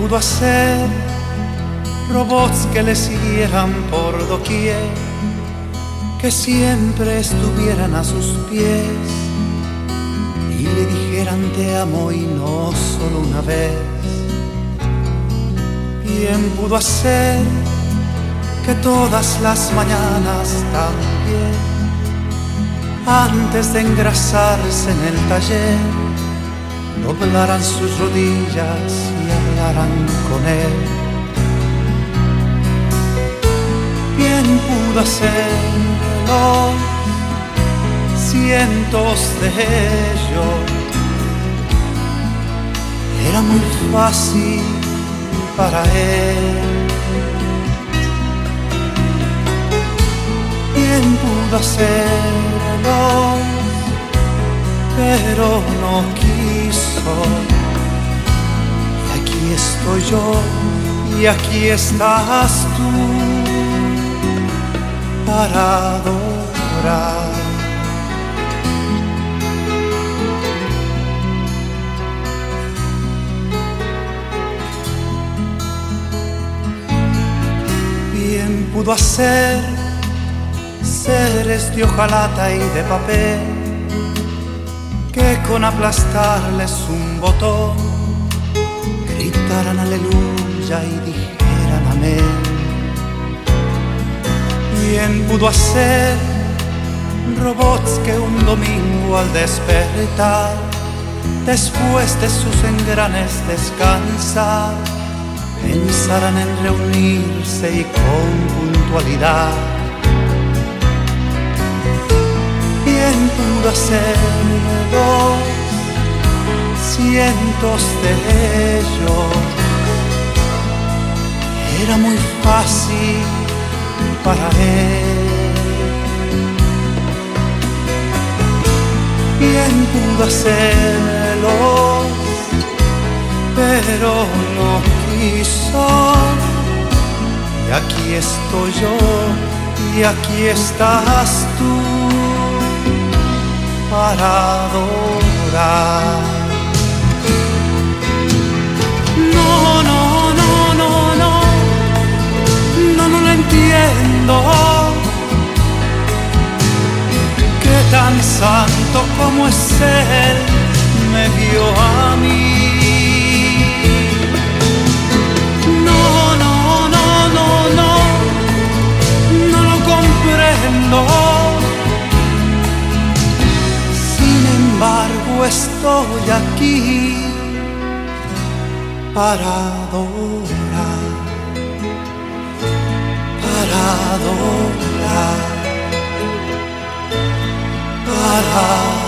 pudo hacer robots que le siguieran por doquier, que siempre estuvieran a sus pies y le dijeran te amo y no solo una vez. Bien pudo hacer que todas las mañanas también, antes de engrasarse en el taller, doblaran sus rodillas y hablaran con él. Bien pudo hacerlo cientos de ellos. Era muy fácil para él. Bien pudo hacerlo, pero no quiso. Y aquí estoy yo y aquí estás tú para adorar. Bien pudo hacer seres de hojalata y de papel con aplastarles un botón gritaran aleluya y dijeran amén. Bien pudo hacer robots que un domingo al despertar, después de sus engranes descansar, pensaran en reunirse y con puntualidad. Bien pudo hacerlo, cientos de ellos. Era muy fácil para él. Bien pudo hacerlo, pero no quiso. Y aquí estoy yo, y aquí estás tú para adorar. estoy aquí para adorar, para adorar, para.